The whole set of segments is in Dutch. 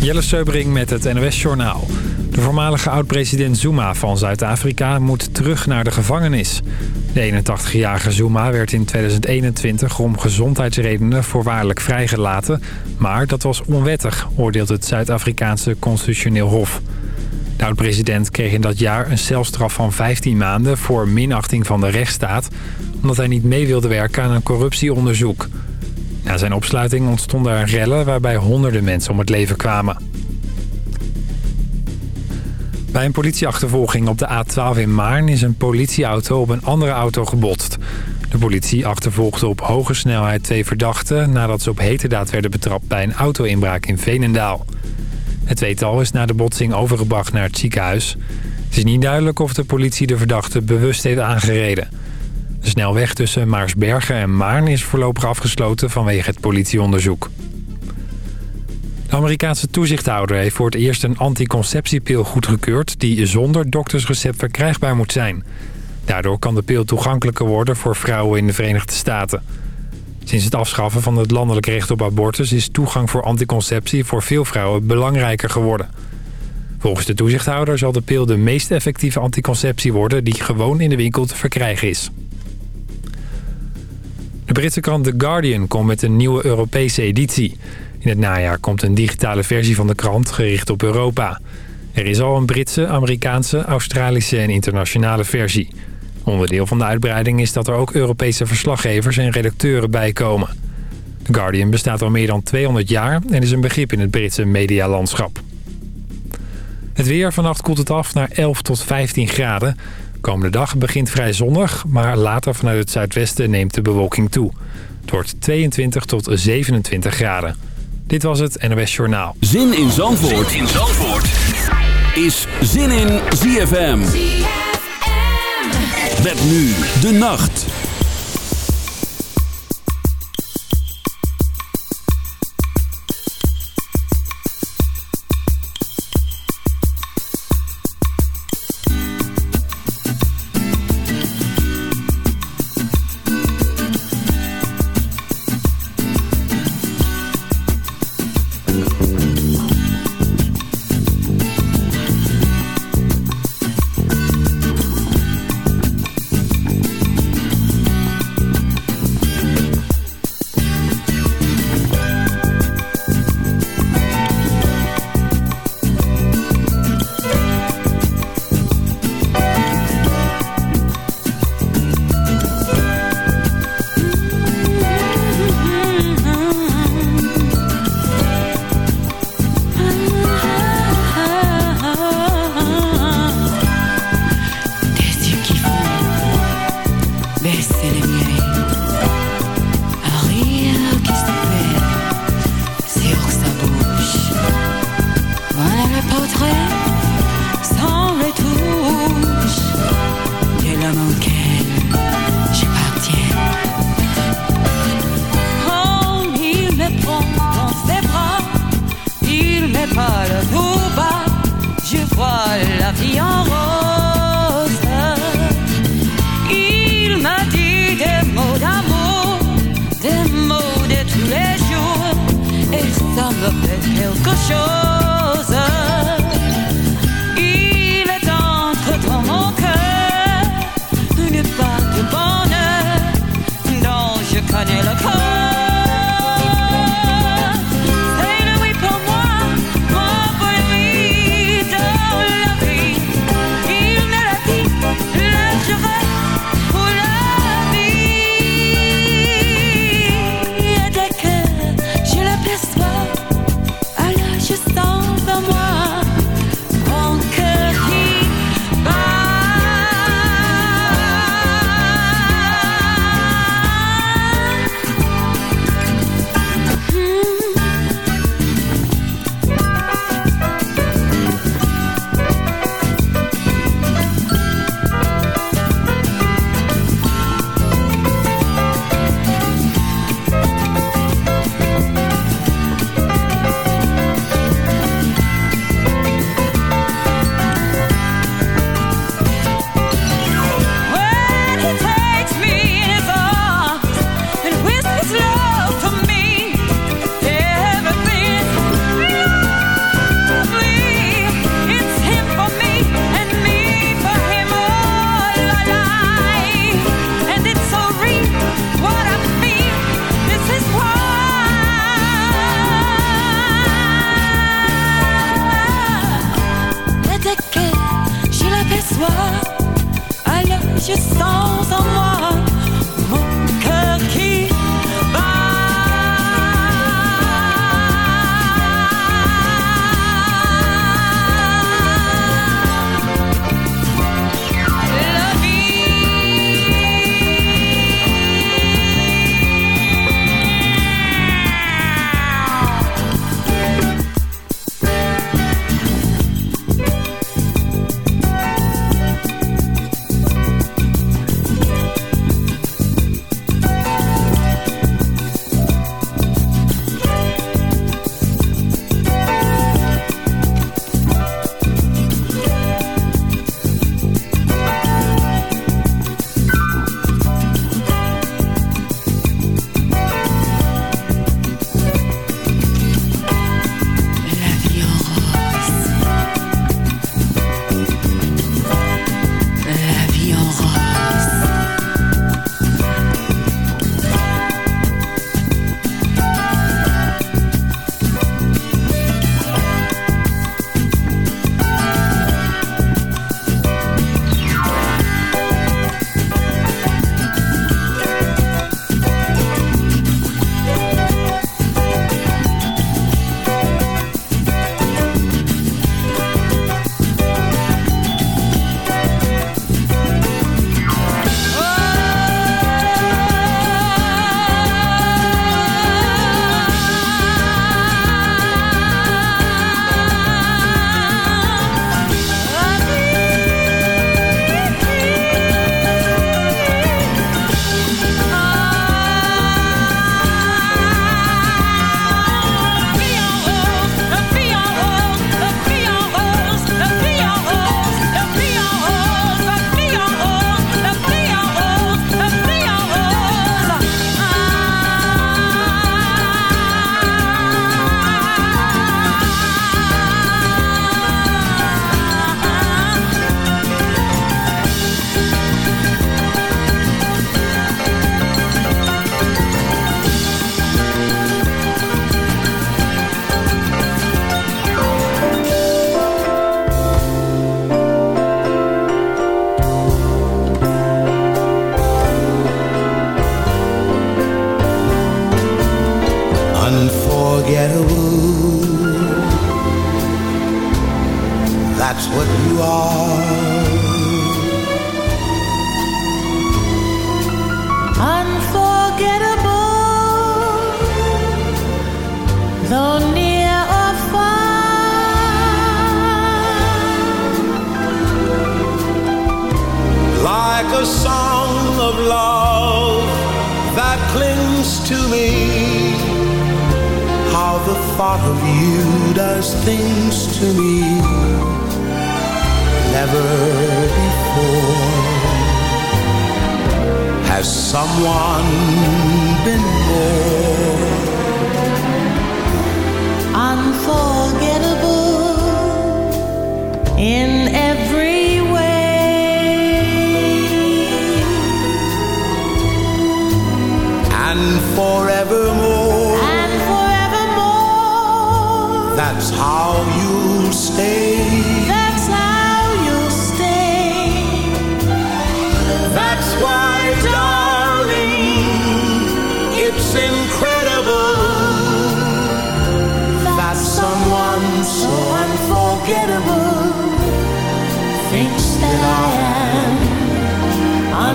Jelle Seubring met het NOS Journaal. De voormalige oud-president Zuma van Zuid-Afrika moet terug naar de gevangenis. De 81-jarige Zuma werd in 2021 om gezondheidsredenen voorwaardelijk vrijgelaten... maar dat was onwettig, oordeelt het Zuid-Afrikaanse Constitutioneel Hof. De oud-president kreeg in dat jaar een celstraf van 15 maanden... voor minachting van de rechtsstaat... omdat hij niet mee wilde werken aan een corruptieonderzoek. Na zijn opsluiting ontstonden er rellen waarbij honderden mensen om het leven kwamen. Bij een politieachtervolging op de A12 in Maarn is een politieauto op een andere auto gebotst. De politie achtervolgde op hoge snelheid twee verdachten... nadat ze op heterdaad werden betrapt bij een auto-inbraak in Veenendaal. Het tweetal is na de botsing overgebracht naar het ziekenhuis. Het is niet duidelijk of de politie de verdachte bewust heeft aangereden. De snelweg tussen Maarsbergen en Maarn is voorlopig afgesloten vanwege het politieonderzoek. De Amerikaanse toezichthouder heeft voor het eerst een anticonceptiepil goedgekeurd... die zonder doktersrecept verkrijgbaar moet zijn. Daardoor kan de pil toegankelijker worden voor vrouwen in de Verenigde Staten. Sinds het afschaffen van het landelijk recht op abortus... is toegang voor anticonceptie voor veel vrouwen belangrijker geworden. Volgens de toezichthouder zal de pil de meest effectieve anticonceptie worden... die gewoon in de winkel te verkrijgen is. De Britse krant The Guardian komt met een nieuwe Europese editie. In het najaar komt een digitale versie van de krant gericht op Europa. Er is al een Britse, Amerikaanse, Australische en internationale versie. Onderdeel van de uitbreiding is dat er ook Europese verslaggevers en redacteuren bij komen. The Guardian bestaat al meer dan 200 jaar en is een begrip in het Britse medialandschap. Het weer, vannacht koelt het af naar 11 tot 15 graden. Komende dag begint vrij zonnig, maar later vanuit het zuidwesten neemt de bewolking toe. Het wordt 22 tot 27 graden. Dit was het NOS Journaal. Zin in Zandvoort, zin in Zandvoort. is Zin in ZFM. ZFM. Met nu de nacht. heel cushion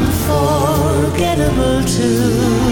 unforgettable too.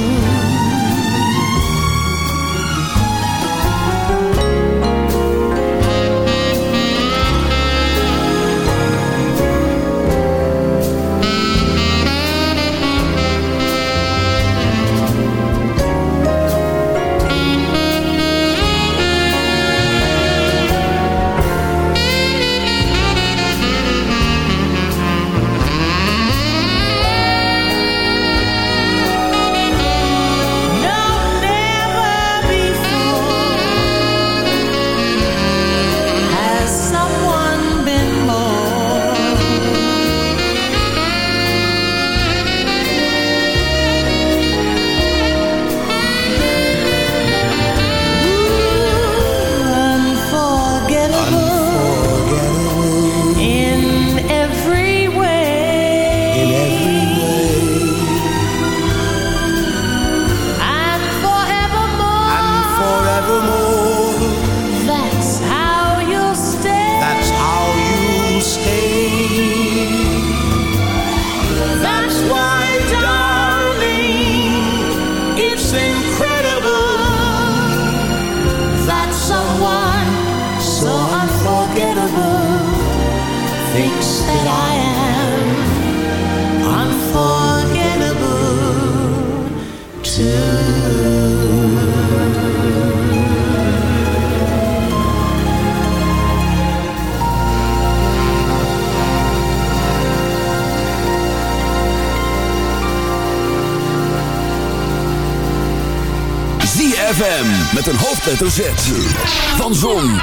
Van Zon,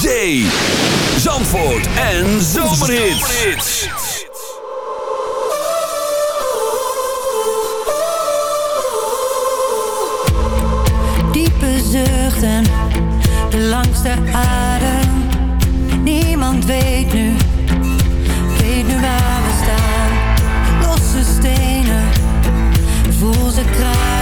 Zee, Zandvoort en Zomerhits. Diepe zuchten, de langste adem. Niemand weet nu, weet nu waar we staan. Losse stenen, voel ze kraken.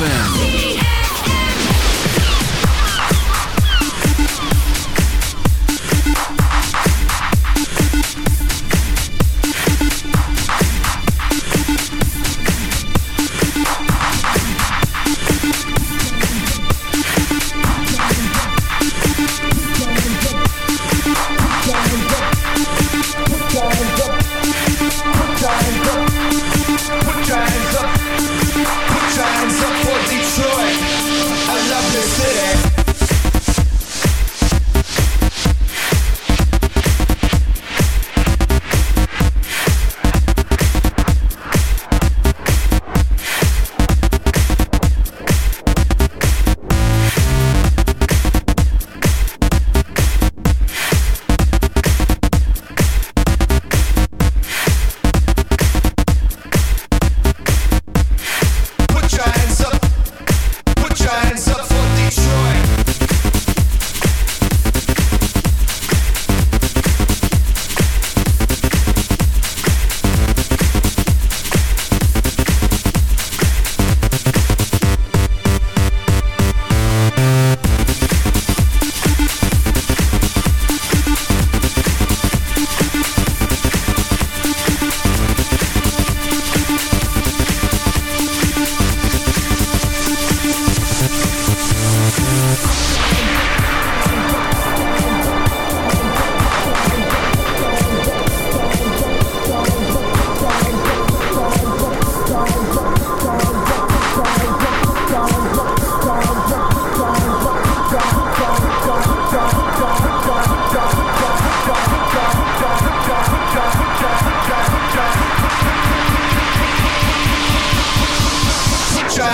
Put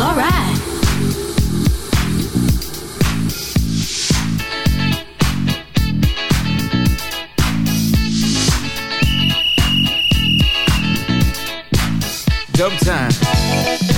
Alright. Dub time.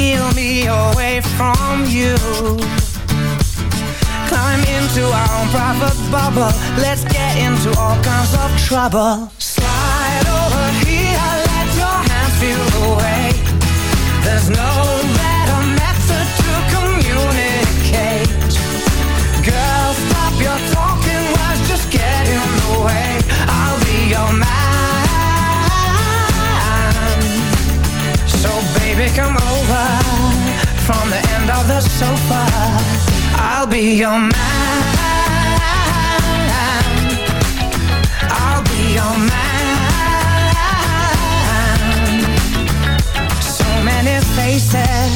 Steal me away from you. Climb into our own private bubble, let's get into all kinds of trouble. Baby, come over from the end of the sofa. I'll be your man. I'll be your man. So many faces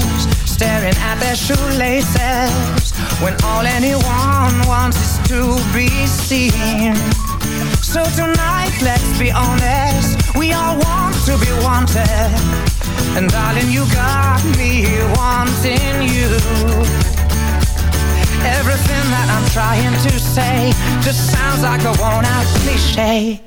staring at their shoelaces when all anyone wants is to be seen. So tonight, let's be honest, we all want to be wanted. And darling, you got me wanting you. Everything that I'm trying to say just sounds like a worn out cliche.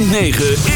9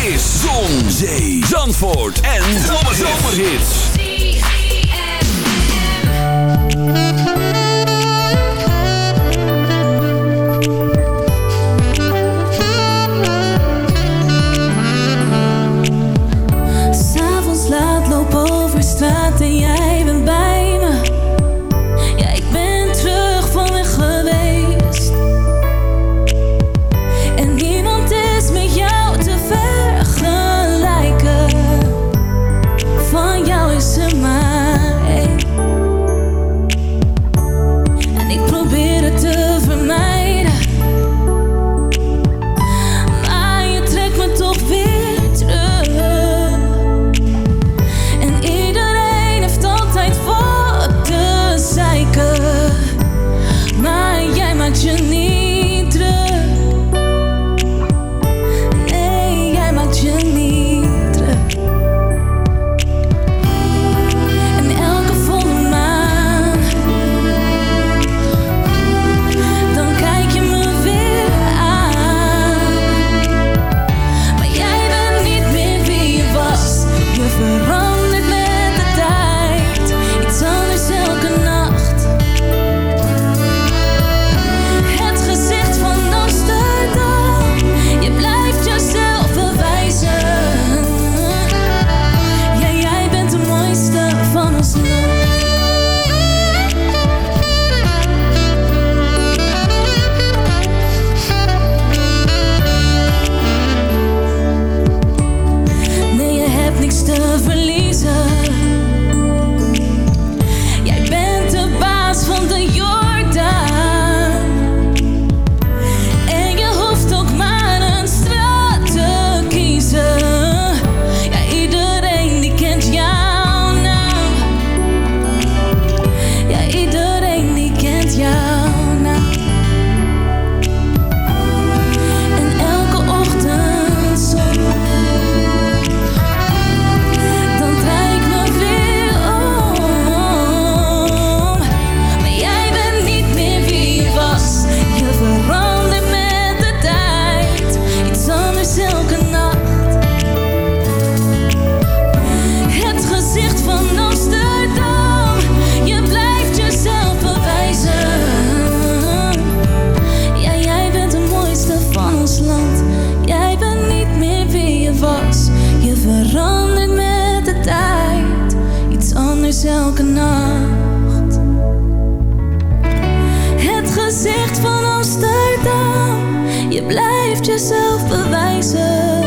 bewijzen.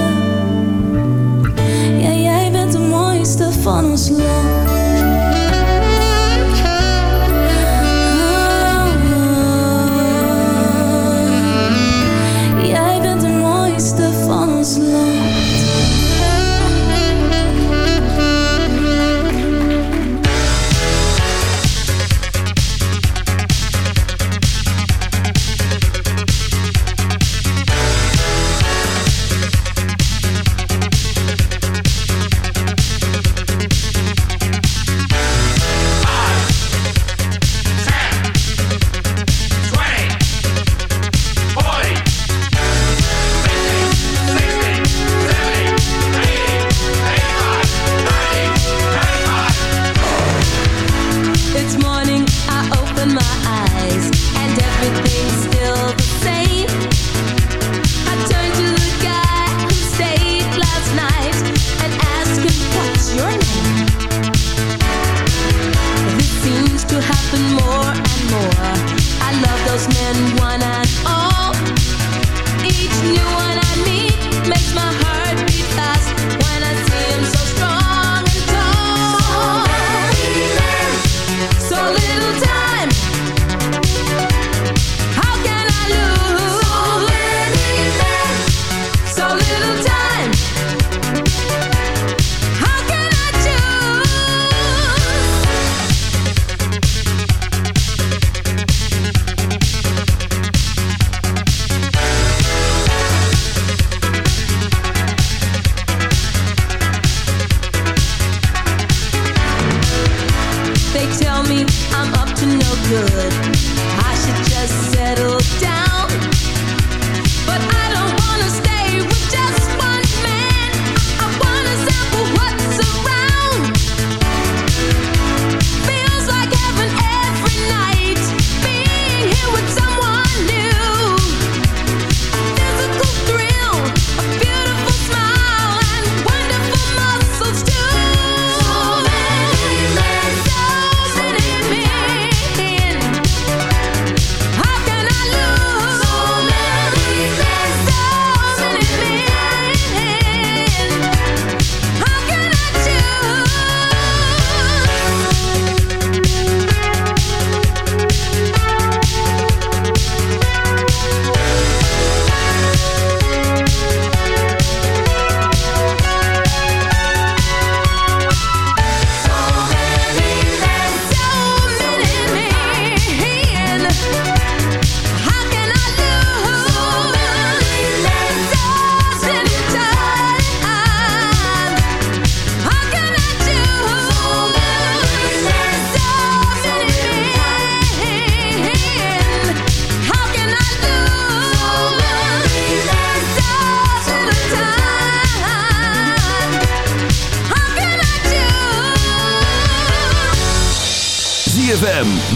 Ja, jij bent de mooiste van ons land. I'm up to no good. I should just settle down. But I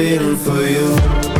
waiting for you.